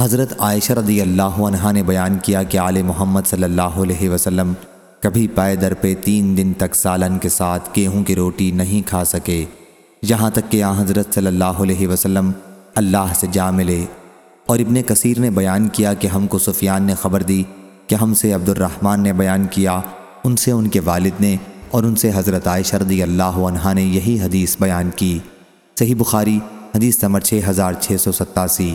حضرت عائشہ رضی اللہ عنہ نے بیان کیا کہ آل محمد صلی اللہ علیہ وسلم کبھی پائے در پہ تین دن تک سالن کے ساتھ گیہوں کی روٹی نہیں کھا سکے۔ یہاں تک کہ آ حضرت صلی اللہ علیہ وسلم اللہ سے جا ملے۔ اور ابن کثیر نے بیان کیا کہ ہم کو سفیان نے خبر دی کہ ہم سے عبد الرحمن نے بیان کیا۔ ان سے ان کے والد نے اور ان سے حضرت عائشہ رضی اللہ عنہ نے یہی حدیث بیان کی۔ صحیح بخاری حدیث نمبر 6687